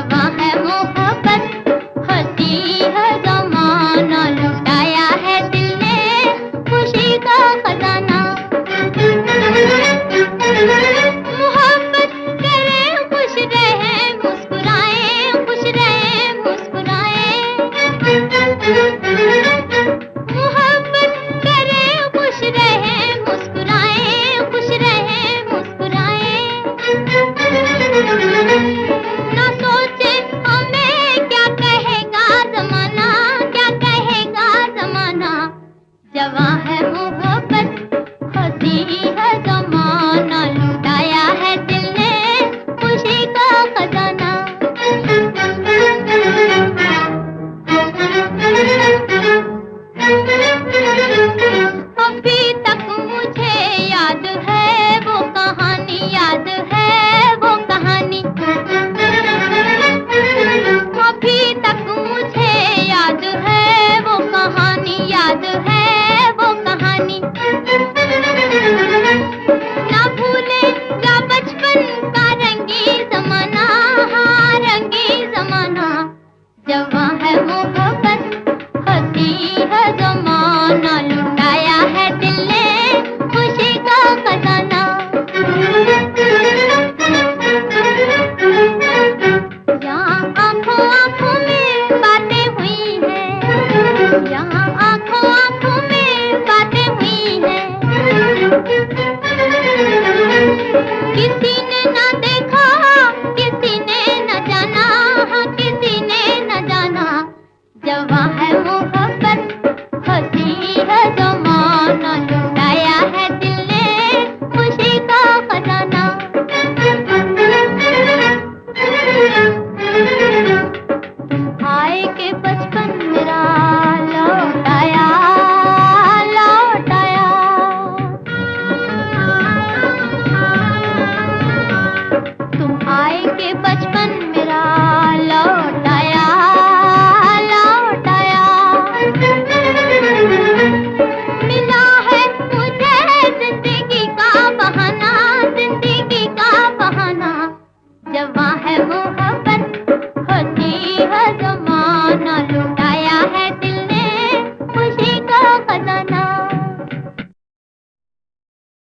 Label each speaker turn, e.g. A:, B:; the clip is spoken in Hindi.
A: दवा है मोहब्बत, हँसी है जमाना, लुटाया है दिल ने खुशी का खजाना मोहब्बत करे, खुश रहे, मुस्कुराए, खुश रहे, मुस्कुराए Thank you. हुई किसी बचपन मेरा लौट आया लौट आया मिला है मुझे ज़िंदगी का बहाना, ज़िंदगी का बहाना। जवा है मोहब्बत